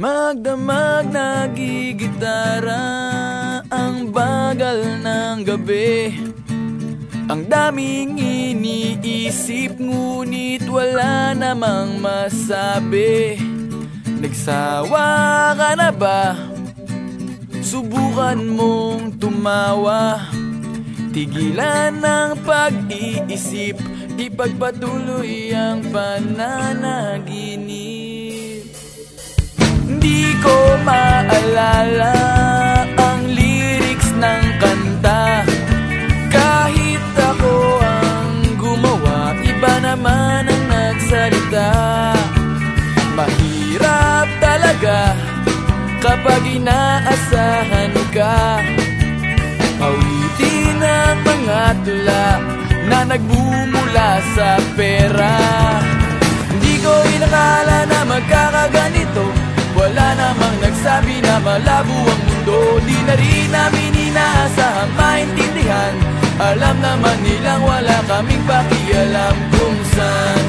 Magdamag nagigitara Ang bagal ng gabi. Ang daming iniisip Ngunit wala namang masabi. Nagsawa ka na ba? Subukan mong tumawa. Tigilan ng pag-iisip Ipagpatuloy ang pananaginip Hindi ko maalala ang lyrics ng kanta. Kahit ako ang gumawa Iba naman ang nagsalita. Mahirap talaga kapag inaasahan ka. Awitin ang mga tula na nagbumula sa pera nagsabi na malabo ang mundo Di na rin namin inaasahang maintindihan. Alam naman nilang wala kaming pakialam Kung saan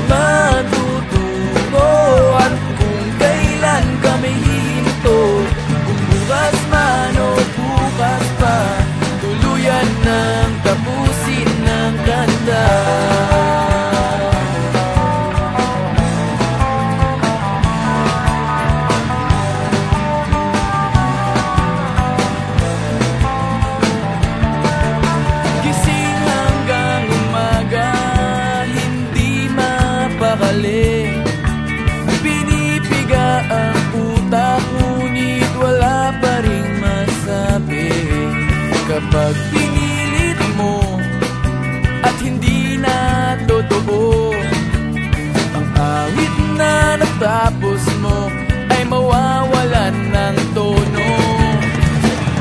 pinilit mo At hindi na totoo. Ang awit na natapos mo Ay mawawalan ng tono.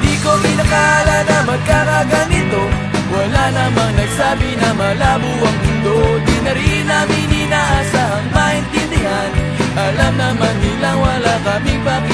Di ko pinakala na magkakaganito. Wala namang nagsabi na malabo ang mundo. Di na rin namin inaasahang maintindihan. Alam naman nilang wala kaming pakialam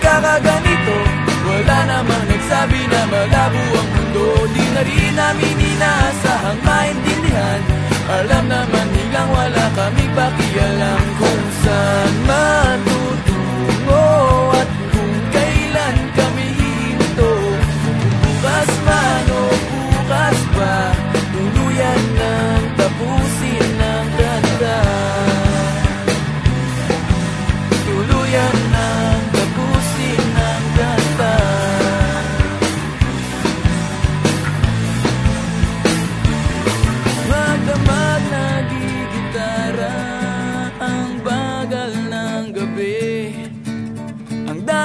magkakaganito Wala namang nagsabi na malabo ang mundo. Di na rin namin inaasahang maintindihan. Alam naman nilang wala kami pakialam Kung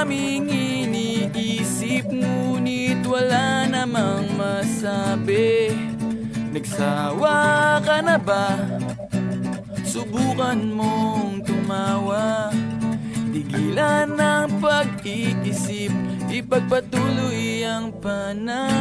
Ang daming iniisip Ngunit wala namang masabi. Nagsawa ka na ba? Subukan mong tumawa. Tigilan ng pag-iisip Ipagpatuloy ang pananaginip